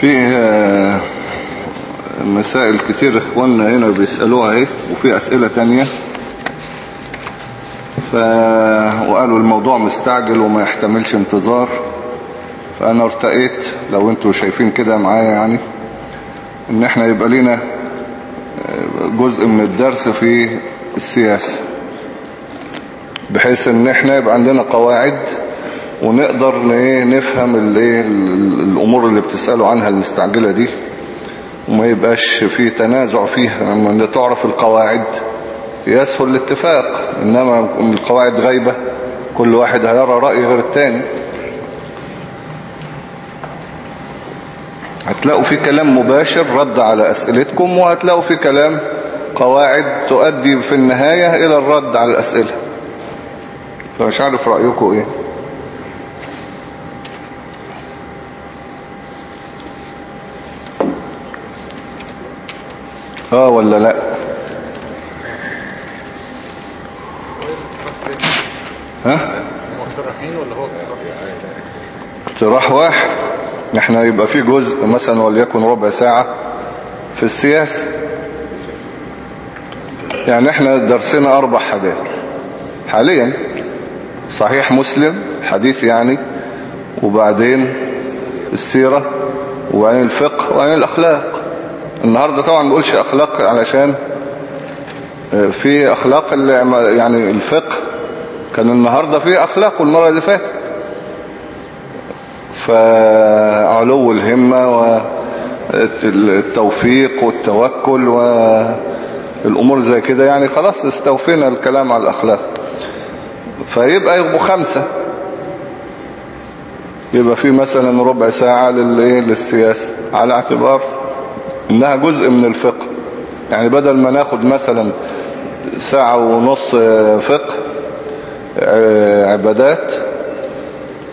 في آه، مسائل كتير إخواننا هنا بيسألوها إيه وفي أسئلة تانية. ف... وقالوا الموضوع مستعجل وما يحتملش انتظار. فأنا ارتقيت لو أنتوا شايفين كده معايا يعني إن إحنا يبقى لنا آه، جزء من الدرس في السياسة بحيث إن إحنا يبقى عندنا قواعد ونقدر نفهم الأمور اللي بتسألوا عنها المستعجلة دي وما يبقاش في تنازع فيها لما تعرف القواعد يسهل الاتفاق. إنما القواعد غايبة كل واحد هيرى رأي غير التاني. هتلاقوا في كلام مباشر رد على أسئلتكم وهتلاقوا في كلام قواعد تؤدي في النهاية إلى الرد على الأسئلة. فمش عارف رأيكم إيه. آه ولا لا؟ ها؟ ولا هو اقتراح اقتراح واحد. إحنا يبقى في جزء مثلا وليكن ربع ساعة في السياسة. يعني إحنا درسنا أربع حاجات. حاليا صحيح مسلم حديث يعني وبعدين السيرة وبعدين الفقه وبعدين الأخلاق. النهاردة طبعا ما بقولش أخلاق علشان آه، في اللي يعني الفقه. كان النهاردة في أخلاق والمرة اللي فاتت. فعلو الهمة والتوفيق والتوكل والأمور زي كده. يعني خلاص استوفينا الكلام على الأخلاق. فيبقى يبقوا خمسة. يبقى في مثلا ربع ساعة للسياسة. على اعتبار إنها جزء من الفقه. يعني بدل ما ناخد مثلا ساعة ونص فقه آه، عبادات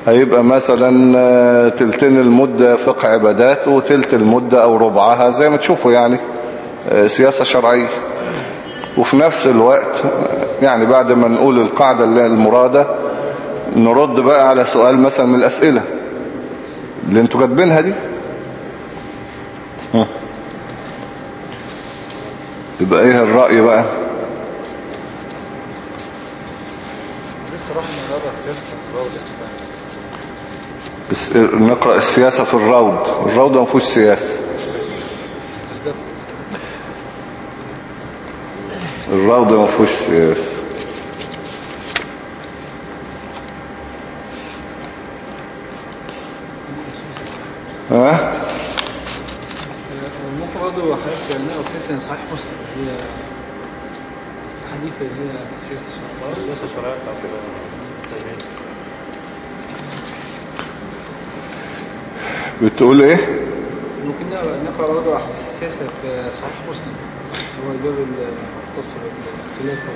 هيبقى مثلا آه، تلتين المدة فقه عبادات وتلت المدة أو ربعها زي ما تشوفوا يعني آه، سياسة شرعية. وفي نفس الوقت آه، يعني بعد ما نقول القاعدة المرادة نرد بقى على سؤال مثلا من الأسئلة اللي أنتوا كاتبينها دي. يبقى إيه الرأي بقى؟ بس نقرأ السياسة في الروض. الروض ما فيهوش سياسة. الروض ما فيهوش سياسة ها ممكن برضه حضرتك نقرا سياسة صحيح مسلم هي حديث اللي هي سياسة الشرطة السياسة الشرعيه بتاعت التجميل بتقول إيه؟ ممكن نقرا نقرأ برضه السياسة في صحيح مسلم. هو الباب المختص بالخلافة.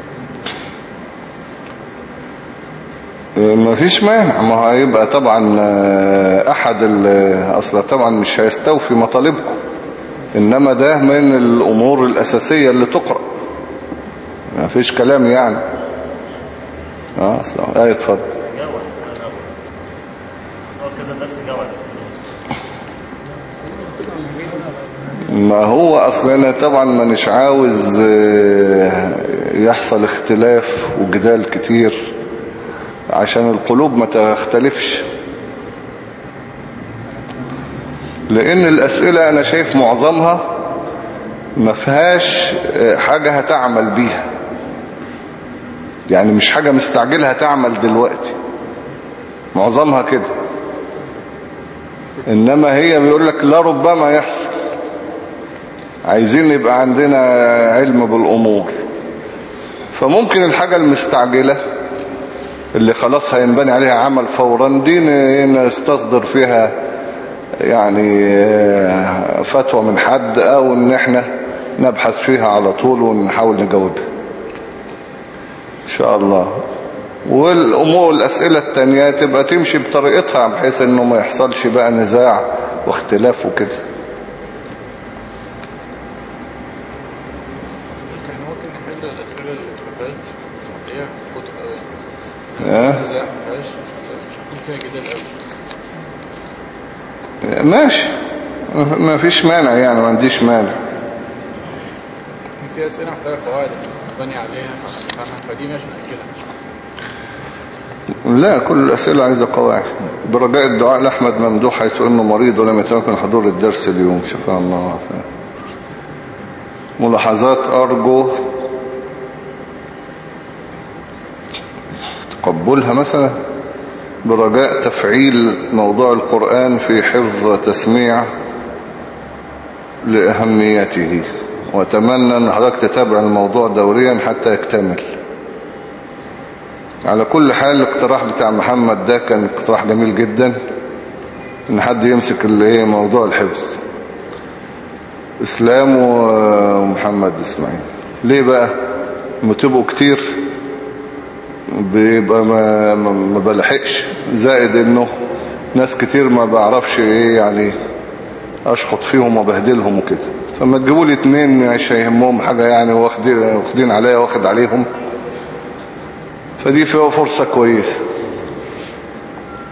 ما فيش مانع. ما هو هيبقى طبعا آه، أحد أصلا طبعا مش هيستوفي مطالبكم. إنما ده من الأمور الأساسية اللي تقرأ. ما فيش كلام يعني. آه صح. إيه اتفضل. جوع كذا درس جوع ما هو أصلا أنا طبعا مانيش عاوز آه، يحصل اختلاف وجدال كتير عشان القلوب ما تختلفش. لأن الأسئلة أنا شايف معظمها ما فيهاش آه، حاجة هتعمل بيها. يعني مش حاجة مستعجلة هتعمل دلوقتي. معظمها كده. إنما هي بيقول لك لا ربما يحصل. عايزين يبقى عندنا علم بالأمور. فممكن الحاجة المستعجلة اللي خلاص هينبني عليها عمل فورا دي نستصدر فيها يعني آه، فتوى من حد أو إن إحنا نبحث فيها على طول ونحاول نجاوبها. إن شاء الله. والأمور الأسئلة التانية تبقى تمشي بطريقتها بحيث إنه ما يحصلش بقى نزاع واختلاف وكده إحنا ممكن نحل الاسئله اللي بتبقى هي كتب قوي آه نزاع ما فيهاش مش هيكون فيها جدال ماشي ما فيش مانع يعني ما عنديش مانع في أسئلة محتاجة قواعد بني عليها فدي ماشي نأكلها لا كل الأسئلة عايزة قواعد. برجاء الدعاء لأحمد ممدوح حيث أنه مريض ولم يتمكن حضور الدرس اليوم. شفاء الله. ملاحظات أرجو تقبلها مثلا برجاء تفعيل موضوع القرآن في حفظ وتسميع لأهميته. وأتمنى أن حضرتك تتابع الموضوع دوريا حتى يكتمل. على كل حال الاقتراح بتاع محمد ده كان اقتراح جميل جدا إن حد يمسك اللي إيه موضوع الحفظ. إسلام ومحمد إسماعيل. ليه بقى؟ لما تبقوا كتير. بيبقى ما, ما, بلحقش. زائد إنه ناس كتير ما بعرفش إيه يعني أشخط فيهم وبهدلهم وكده. فما تجيبوا لي اتنين مش هيهمهم حاجة يعني واخدين عليا واخد عليهم. فدي فيها فرصة كويسة.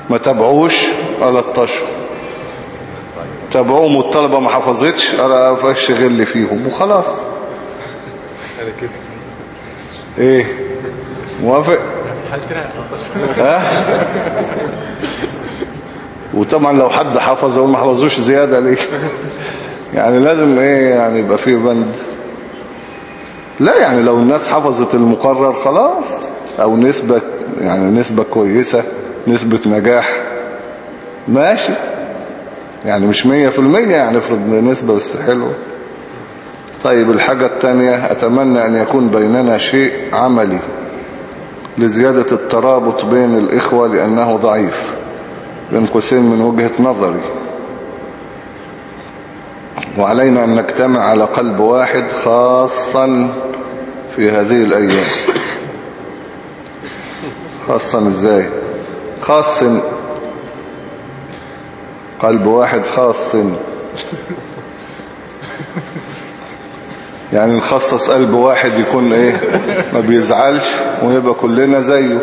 ما تابعوش ألطشوا تابعوهم والطلبة ما حفظتش أنا فاش غل فيهم وخلاص. إيه؟ موافق؟ وطبعا لو حد حفظ وما حفظوش زيادة ليه يعني لازم إيه يعني يبقى فيه بند. لا يعني لو الناس حفظت المقرر خلاص أو نسبة يعني نسبة كويسة نسبة نجاح. ماشي. يعني مش مية في المية يعني افرض نسبة بس حلوة. طيب الحاجة التانية أتمنى أن يكون بيننا شيء عملي. لزيادة الترابط بين الإخوة لأنه ضعيف. بين قوسين من وجهة نظري. وعلينا أن نجتمع على قلب واحد خاصا في هذه الأيام. خاصا إزاي؟ خاص قلب واحد خاص يعني نخصص قلب واحد يكون إيه ما بيزعلش ونبقى كلنا زيه.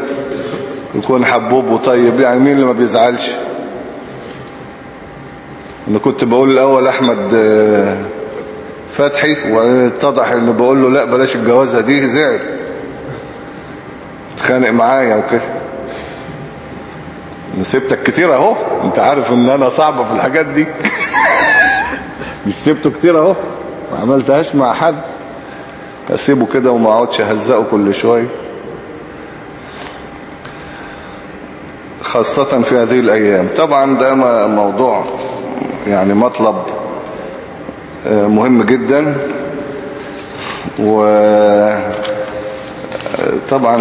يكون حبوب وطيب. يعني مين اللي ما بيزعلش؟ أنا كنت بقول الأول أحمد آه، فتحي واتضح ان بقول له لأ بلاش الجوازة دي زعل. اتخانق معايا وكده. أنا سبتك كتير أهو. أنت عارف إن أنا صعبة في الحاجات دي. مش سبته كتير أهو. ما عملتهاش مع حد. أسيبه كده وما أقعدش أهزقه كل شوية. خاصة في هذه الأيام. طبعا ده موضوع يعني مطلب آه، مهم جدا. وطبعا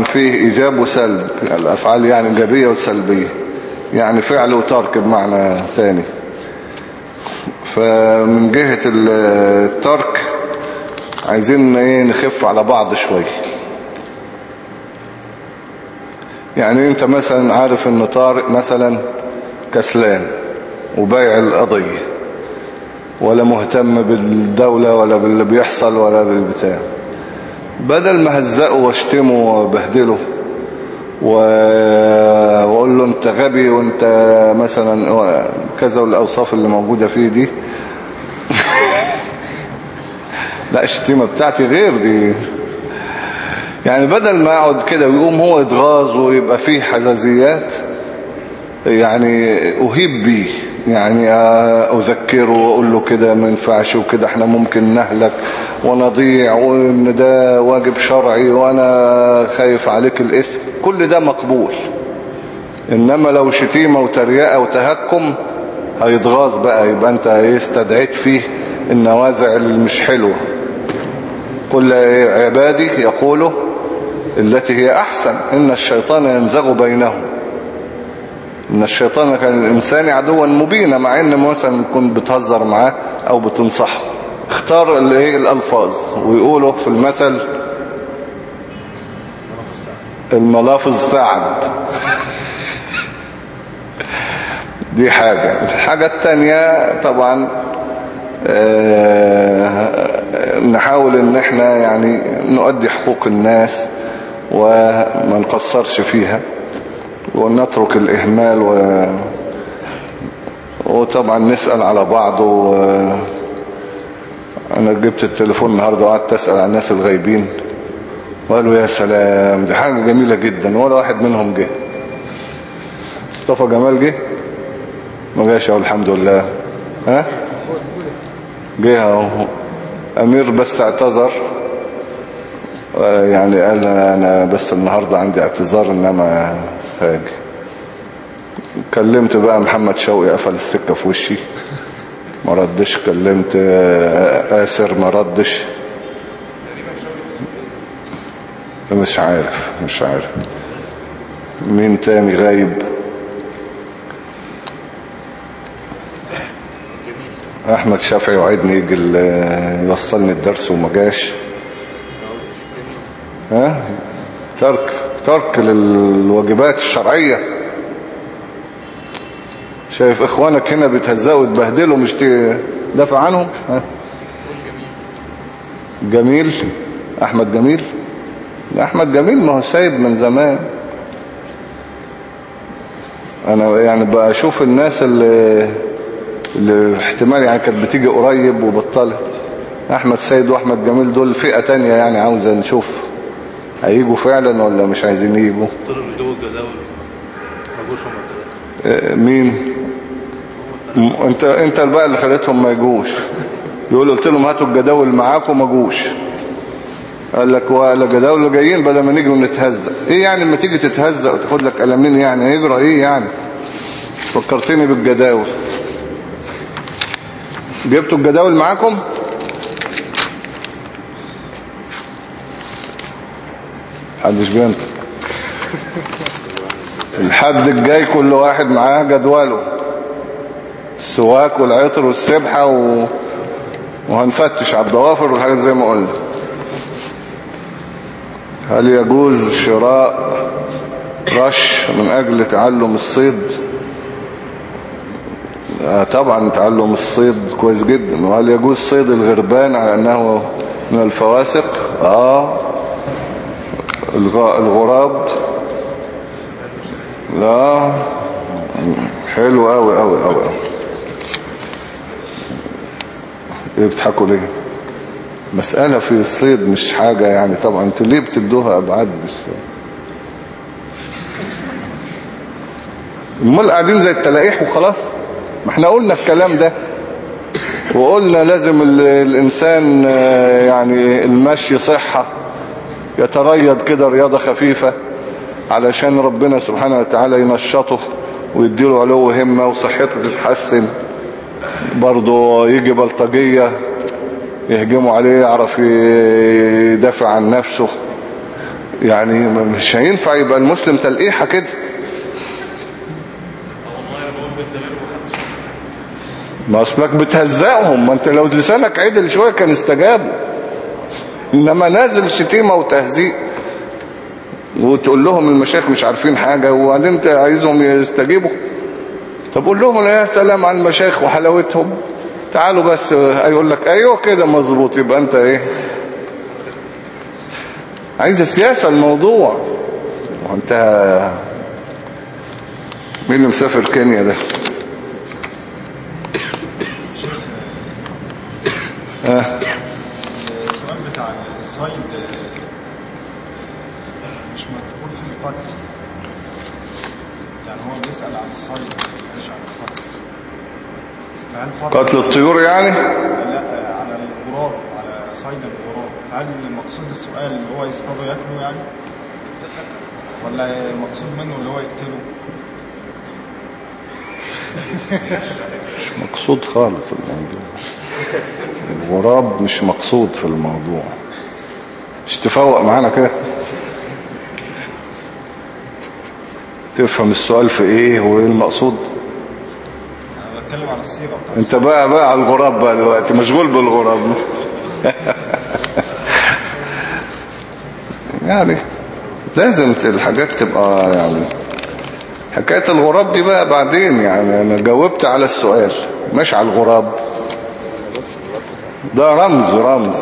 فيه إيجاب وسلب. الأفعال يعني إيجابية وسلبية. يعني فعل وترك بمعنى ثاني. فمن جهة ال- الترك عايزين إيه نخف على بعض شوية يعني أنت مثلا عارف إن طارق مثلا كسلان وبايع القضية ولا مهتم بالدولة ولا باللي بيحصل ولا بالبتاع. بدل ما هزقه واشتمه وبهدله وأقول له أنت غبي وأنت مثلا كذا والأوصاف اللي موجودة فيه دي. لا الشتيمة بتاعتي غير دي. يعني بدل ما أقعد كده ويقوم هو يتغاظ ويبقى فيه حزازيات يعني أهيب بيه. يعني أذكره وأقول له كده ما ينفعش وكده إحنا ممكن نهلك ونضيع وإن ده واجب شرعي وأنا خايف عليك الإثم. كل ده مقبول. إنما لو شتيمة وتريقة وتهكم هيتغاظ بقى يبقى أنت استدعيت فيه النوازع اللي مش حلوة. قل عبادي يقولوا التي هي أحسن إن الشيطان ينزغ بينهم. إن الشيطان كان الإنسان عدوا مبينا مع إن مثلا كنت بتهزر معاه أو بتنصحه. اختار اللي هي الألفاظ ويقولوا في المثل الملافظ سعد. دي حاجة. الحاجة التانية طبعا آه، نحاول إن إحنا يعني نؤدي حقوق الناس وما نقصرش فيها. ونترك الإهمال و... وطبعا نسأل على بعض و... أنا جبت التليفون النهاردة وقعدت أسأل على الناس الغايبين. وقالوا يا سلام دي حاجة جميلة جدا ولا واحد منهم جه. مصطفى جمال جه؟ ما جاش أهو الحمد لله. ها؟ جه أهو. أمير بس اعتذر. يعني قال أنا بس النهاردة عندي اعتذار إنما هاجي كلمت بقى محمد شوقي قفل السكة في وشي. ما ردش كلمت آه، آسر ما ردش. مش عارف مش عارف. مين تاني غايب؟ أحمد شافعي وعدني يجي ال- يوصلني الدرس وما جاش. ها؟ ترك. ترك للواجبات الشرعية. شايف إخوانك هنا بيتهزقوا ويتبهدلوا مش تدافع عنهم؟ جميل. أحمد جميل. أحمد جميل ما هو سايب من زمان. أنا يعني بشوف الناس اللي اللي احتمال يعني كانت بتيجي قريب وبطلت أحمد سيد وأحمد جميل دول فئة تانية يعني عاوزة نشوف. هيجوا فعلا ولا مش عايزين يجوا؟ طلعوا ما جوش هم آه، مين؟ انت انت بقى اللي خليتهم ما يجوش. يقول قلت لهم هاتوا الجداول معاكم ما جوش. قال لك ولا جداول جايين بدل ما نيجي ونتهزق إيه يعني لما تيجي تتهزق وتاخد لك قلمين يعني؟ هيجرى إيه يعني؟ فكرتني بالجداول. جبتوا الجداول معاكم؟ محدش بينطق. الحد الجاي كل واحد معاه جدوله. السواك والعطر والسبحة و... وهنفتش على الضوافر والحاجات زي ما قلنا. هل يجوز شراء رش من أجل تعلم الصيد؟ آه طبعا تعلم الصيد كويس جدا. وهل يجوز صيد الغربان على أنه من الفواسق؟ آه. الغراب. لا. حلو قوي قوي قوي إيه بتضحكوا ليه؟ مسألة في الصيد مش حاجة يعني طبعا أنتوا ليه بتدوها ابعاد مش المال قاعدين زي التلاقيح وخلاص؟ ما إحنا قلنا الكلام ده. وقلنا لازم ال- الإنسان آه، يعني المشي صحة. يتريض كده رياضة خفيفة علشان ربنا سبحانه وتعالى ينشطه ويديله علو همة وصحته تتحسن. برضه يجي بلطجية يهجموا عليه يعرف يدافع عن نفسه. يعني مش هينفع يبقى المسلم تلقيحة كده. ما أصلك بتهزقهم. ما أنت لو لسانك عدل شوية كان استجابوا إنما نازل شتيمة وتهزيق. وتقول لهم المشايخ مش عارفين حاجة وبعدين انت عايزهم يستجيبوا. طب قول لهم يا سلام على المشايخ وحلاوتهم. تعالوا بس يقول لك أيوه كده مظبوط يبقى انت إيه؟ عايز سياسة الموضوع. وانت مين اللي مسافر كينيا ده؟ ها السؤال بتاع الصيد مش مذكور فيه قتل يعني هو بيسأل عن الصيد ما بيسألش عن القتل فهل فرق قتل الطيور يعني؟ لا على الغراب على صيد الغراب. هل مقصود السؤال اللي هو يصطاده ياكله يعني؟ ولا مقصود منه اللي هو يقتله مش مقصود خالص الموضوع. الغراب مش مقصود في الموضوع. مش تفوق معانا كده؟ تفهم السؤال في إيه وإيه المقصود؟ بتكلم على الصيغة بتاعت انت بقى بقى على الغراب بقى دلوقتي مشغول بالغراب. يعني لازم الحاجات تبقى يعني حكاية الغراب دي بقى بعدين يعني أنا جاوبت على السؤال مش على الغراب. ده رمز رمز.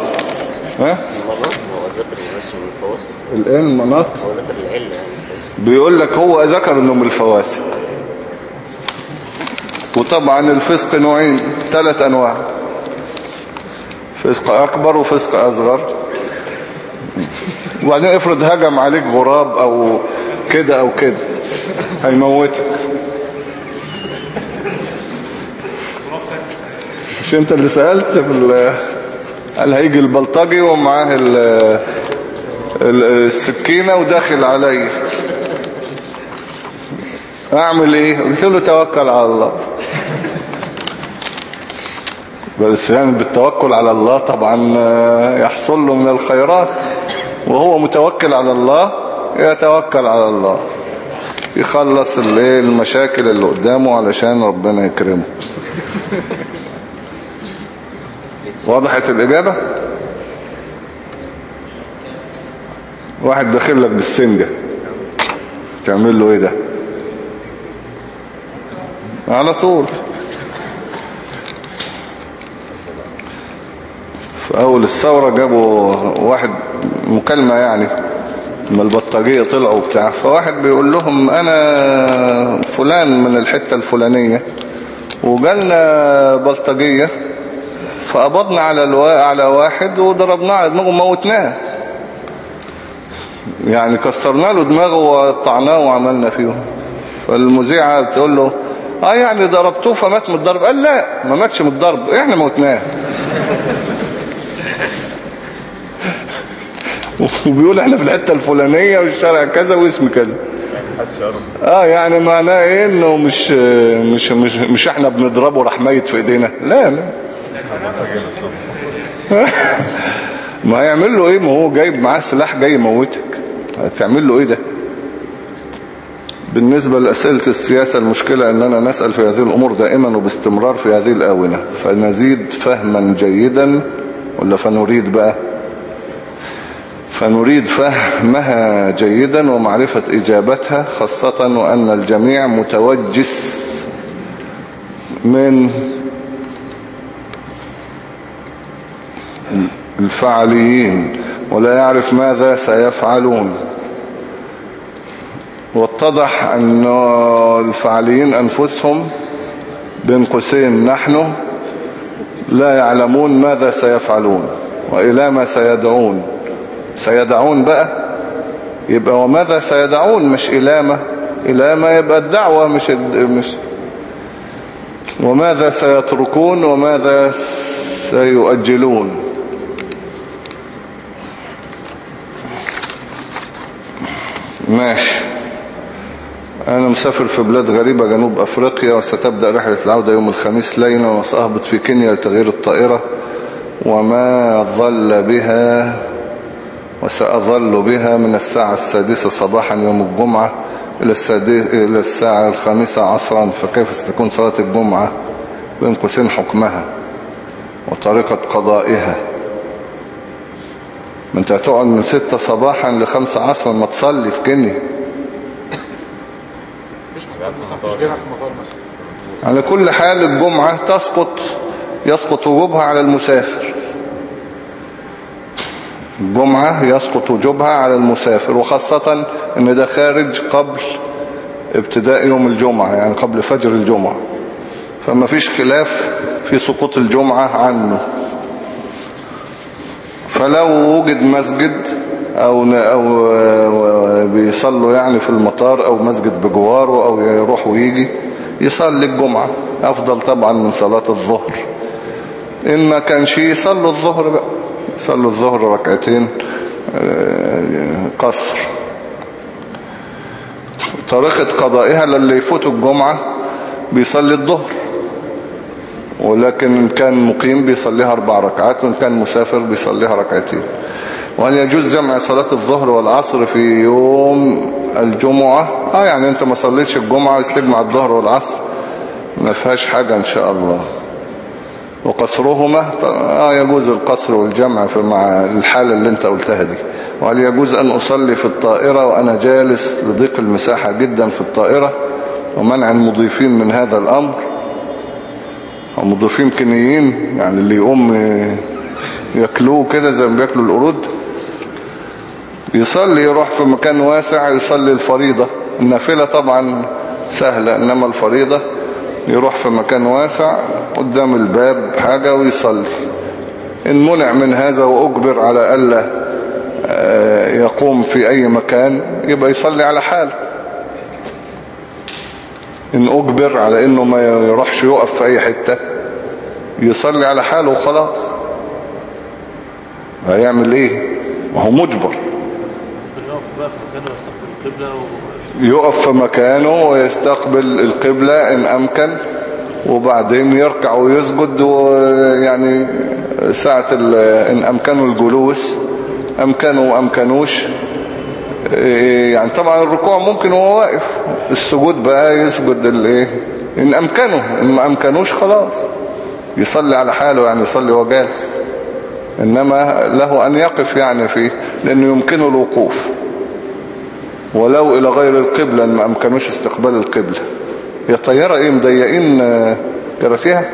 ها؟ المرات هو ذكر الناس من الفواصل الان مناط هو ذكر العلة يعني. بيقول لك هو ذكر إنه من الفواسق. وطبعا الفسق نوعين ثلاث أنواع. فسق أكبر وفسق أصغر. وبعدين افرض هجم عليك غراب أو كده أو كده هيموتك. مش أنت اللي سألت قال هيجي البلطجي ومعاه ال- ال- السكينة وداخل علي. أعمل إيه؟ قلت له توكل على الله. يعني بالتوكل على الله طبعا آه، يحصل له من الخيرات. وهو متوكل على الله يتوكل على الله. يخلص المشاكل اللي قدامه علشان ربنا يكرمه. وضحت الإجابة؟ واحد داخل لك بالسنجة. تعمل له إيه ده؟ على طول. في أول الثورة جابوا واحد مكالمة يعني لما البطاقية طلعوا بتاع فواحد بيقول لهم أنا فلان من الحتة الفلانية وجالنا بلطجية فقبضنا على الوا... على واحد وضربناه على دماغه وموتناه. يعني كسرنا له دماغه وقطعناه وعملنا فيه فالمذيعة بتقول له آه يعني ضربتوه فمات من الضرب. قال لا ما ماتش من الضرب إحنا موتناه. وبيقول إحنا في الحتة الفلانية والشارع كذا واسم كذا. آه يعني معناه إيه؟ إنه مش مش مش مش إحنا بنضربه راح ميت في إيدينا. لا لا. ما هيعمل له إيه؟ ما هو جايب معاه سلاح جاي يموتك. هتعمل له إيه ده؟ بالنسبة لأسئلة السياسة المشكلة أننا نسأل في هذه الأمور دائما وباستمرار في هذه الآونة. فنزيد فهما جيدا ولا فنريد بقى؟ فنريد فهمها جيدا ومعرفة إجابتها خاصة وأن الجميع متوجس من الفعليين ولا يعرف ماذا سيفعلون. واتضح أن الفعليين أنفسهم بين قوسين نحن لا يعلمون ماذا سيفعلون وإلى ما سيدعون. سيدعون بقى؟ يبقى وماذا سيدعون؟ مش إلى ما يبقى الدعوة مش مش وماذا سيتركون؟ وماذا سيؤجلون؟ ماشي. أنا مسافر في بلاد غريبة جنوب أفريقيا. وستبدأ رحلة العودة يوم الخميس ليلا وسأهبط في كينيا لتغيير الطائرة. وما ظل بها وسأظل بها من الساعة السادسة صباحا يوم الجمعة إلى, إلى الساعة الخامسة عصرا فكيف ستكون صلاة الجمعة بين قوسين حكمها وطريقة قضائها؟ ما أنت هتقعد من ستة صباحا لخمسة عصرا ما تصلي في مثلا على كل حال الجمعة تسقط يسقط وجوبها على المسافر. الجمعة يسقط وجوبها على المسافر وخاصة إن ده خارج قبل ابتداء يوم الجمعة يعني قبل فجر الجمعة. فما فيش خلاف في سقوط الجمعة عنه. فلو وجد مسجد أو, أو بيصلوا يعني في المطار أو مسجد بجواره أو يروح ويجي يصلي الجمعة. أفضل طبعا من صلاة الظهر. إن ما كانش يصلوا الظهر بقى. يصلوا الظهر ركعتين قصر. طريقة قضائها للي يفوتوا الجمعة بيصلي الظهر ولكن إن كان مقيم بيصليها أربع ركعات وإن كان مسافر بيصليها ركعتين. وهل يجوز جمع صلاة الظهر والعصر في يوم الجمعة؟ آه يعني أنت ما صليتش الجمعة استجمع الظهر والعصر. ما فيهاش حاجة إن شاء الله. وقصرهما آه يجوز القصر والجمع مع الحالة اللي انت قلتها دي. وهل يجوز أن أصلي في الطائرة وأنا جالس لضيق المساحة جدا في الطائرة ومنع المضيفين من هذا الأمر؟ المضيفين كنيين يعني اللي يقوم يأكلوه كده زي ما بيأكلوا القرود؟ يصلي يروح في مكان واسع يصلي الفريضة. النافلة طبعا سهلة إنما الفريضة يروح في مكان واسع قدام الباب حاجة ويصلي. إن منع من هذا وأجبر على ألا آه، يقوم في أي مكان يبقى يصلي على حاله. إن أجبر على إنه ما يروحش يقف في أي حتة يصلي على حاله وخلاص. هيعمل إيه؟ ما هو مجبر. بنقف بقى في مكانه ويستقبل القبلة. يقف في مكانه ويستقبل القبلة إن أمكن وبعدين يركع ويسجد ويعني ساعة إن أمكنه الجلوس أمكنه وأمكنوش. يعني طبعا الركوع ممكن وهو واقف السجود بقى يسجد الايه إن أمكنه إن ما أمكنوش خلاص. يصلي على حاله يعني يصلي وهو جالس. إنما له أن يقف يعني فيه لأنه يمكنه الوقوف. ولو إلى غير القبلة ما أمكنوش استقبال القبلة. هي طيارة إيه مضيقين آه، كراسيها.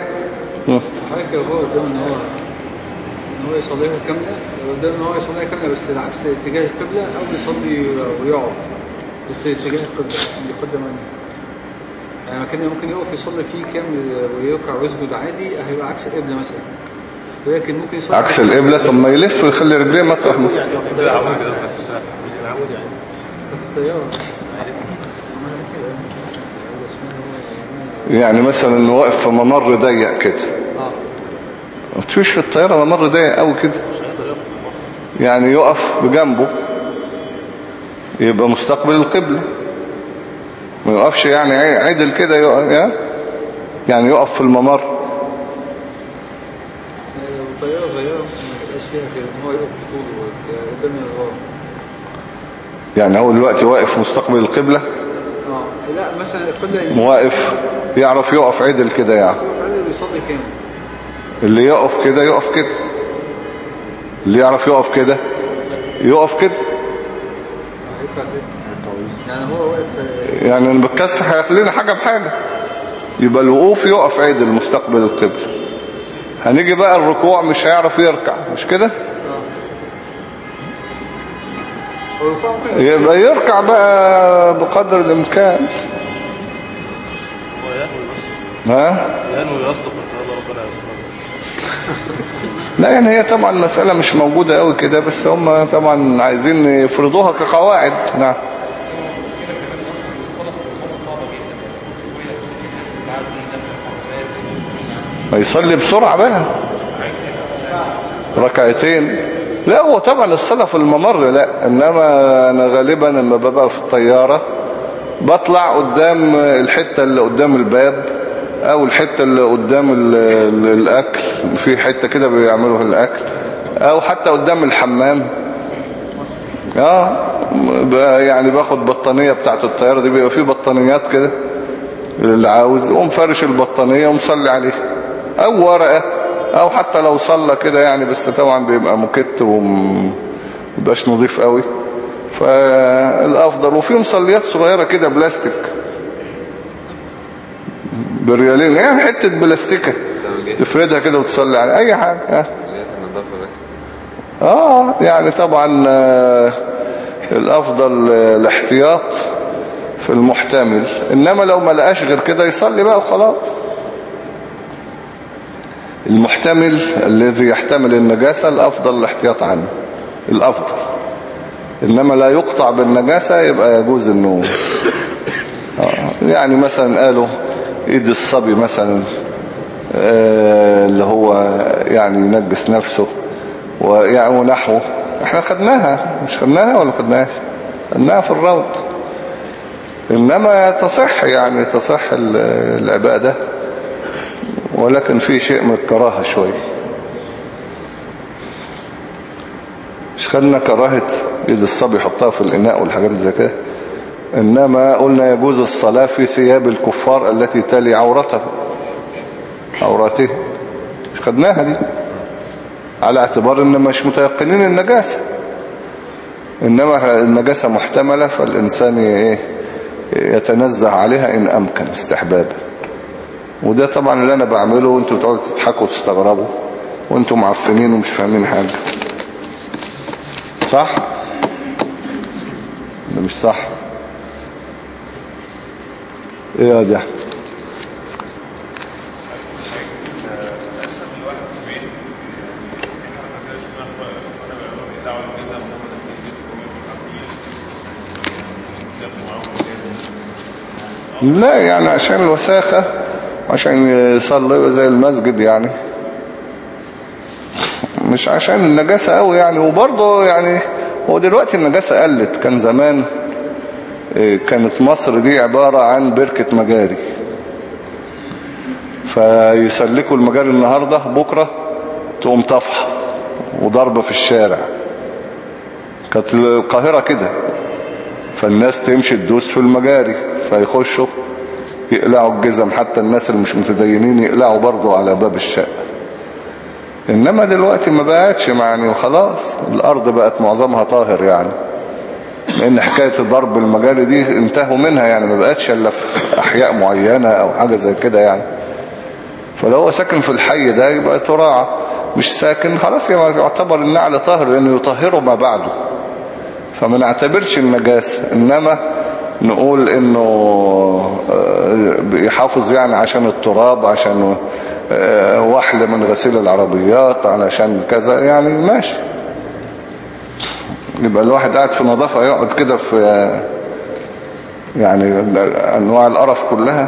حضرتك هو قدام إن هو إن هو يصليها كاملة لو قدام إن هو يصليها كاملة بس العكس اتجاه القبلة أو يصلي ويقعد بس اتجاه القبلة اللي قدام منه. يعني مكان ممكن يقف يصلي فيه كامل ويركع ويسجد عادي هيبقى عكس القبلة مثلا. ولكن ممكن يصلي عكس القبلة؟ طب ما يلف ويخلي رجليه مطرح ما- في الطيارة يعني مثلا واقف في ممر ضيق كده. ما تشوفش في الطيارة ممر ضيق قوي كده. يعني يقف بجنبه يبقى مستقبل القبلة. ما يقفش يعني عدل كده؟ يعني يقف في الممر طيارة صغيرة ما يبقاش فيها إن هو يقف بطوله قدام الغار يعني هو دلوقتي واقف مستقبل القبلة. آه لا مثلا القبلة واقف يعرف يقف عدل كده يعني. اللي يقف كده يقف كده. اللي يعرف يقف كده يقف كده. يعني هو واقف يعني هيخلينا حاجة بحاجة. يبقى الوقوف يقف عدل مستقبل القبلة. هنيجي بقى الركوع مش هيعرف يركع مش كده؟ يبقى يركع بقى بقدر بس ها؟ ينوي يصدق إن شاء الله ربنا ييسر لا يعني هي طبعا المسألة مش موجودة قوي كده بس هم طبعا عايزين يفرضوها كقواعد. نعم. ما يصلي بسرعة بقى. ركعتين. لا هو طبعا الصلاة في الممر لا. إنما أنا غالبا لما ببقى في الطيارة بطلع قدام الحتة اللي قدام الباب أو الحتة اللي قدام ال- ال- الأكل في حتة كده بيعملوا الأكل أو حتى قدام الحمام. آه يعني باخد بطانية بتاعت الطيارة دي بيبقى في بطانيات كده اللي عاوز يقوم فرش البطانية ومصلي عليها أو ورقة. أو حتى لو صلى كده يعني بس طبعا بيبقى مكت ومبقاش نظيف قوي. فالأفضل وفي مصليات صغيرة كده بلاستيك. بريالين يعني حتة بلاستيكة تفردها كده وتصلي عليها أي حاجة آه يعني طبعا آه، الأفضل آه، الاحتياط في المحتمل. إنما لو ما لقاش غير كده يصلي بقى وخلاص. المحتمل الذي يحتمل النجاسة الأفضل الاحتياط عنه الأفضل. إنما لا يقطع بالنجاسة يبقى يجوز انه آه، يعني مثلا قالوا إيد الصبي مثلا آه، اللي هو يعني ينجس نفسه ويعني ونحوه. إحنا خدناها. مش خدناها ولا خدناهاش؟ خدناها في الروض. إنما تصح يعني تصح ال- العبادة. ولكن في شيء من الكراهة شوية مش خدنا كراهة؟ ايد الصبي يحطها في الإناء والحاجات زي كده. إنما قلنا يجوز الصلاة في ثياب الكفار التي تلي عورته عورته مش خدناها دي؟ على اعتبار إن مش متيقنين النجاسة. إنما النجاسة محتملة فالإنسان إيه؟ يتنزه عليها إن أمكن استحبابا. وده طبعا اللي أنا بعمله وأنتوا تقعدوا تضحكوا وتستغربوا وأنتوا معفنين ومش فاهمين حاجة. صح؟ ده مش صح. إيه يا ده لا يعني عشان الوساخة عشان يصلي زي المسجد يعني. مش عشان النجاسة قوي يعني وبرضه يعني هو دلوقتي النجاسة قلت. كان زمان إيه، كانت مصر دي عبارة عن بركة مجاري. فيسلكوا المجاري النهاردة بكرة تقوم طفحة وضربة في الشارع. كانت القاهرة كده. فالناس تمشي تدوس في المجاري فيخشوا يقلعوا الجزم حتى الناس اللي مش متدينين يقلعوا برضو على باب الشقة. إنما دلوقتي ما بقتش يعني خلاص الأرض بقت معظمها طاهر يعني. لأن حكاية ضرب المجاري دي انتهوا منها يعني ما بقتش إلا في أحياء معينة أو حاجة زي كده يعني. فلو هو ساكن في الحي ده يبقى تراعى مش ساكن خلاص يعتبر النعل طاهر لأنه يطهره ما بعده. فما نعتبرش النجاسة إنما نقول إنه آه، بيحافظ يعني عشان التراب عشان آه، وحل من غسيل العربيات علشان كذا يعني ماشي. يبقى الواحد قاعد في نظافة يقعد كده في آه، يعني أنواع القرف كلها.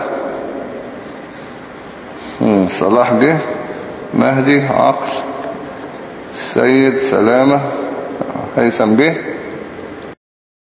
صلاح جه مهدي عقل السيد سلامة هيثم جه.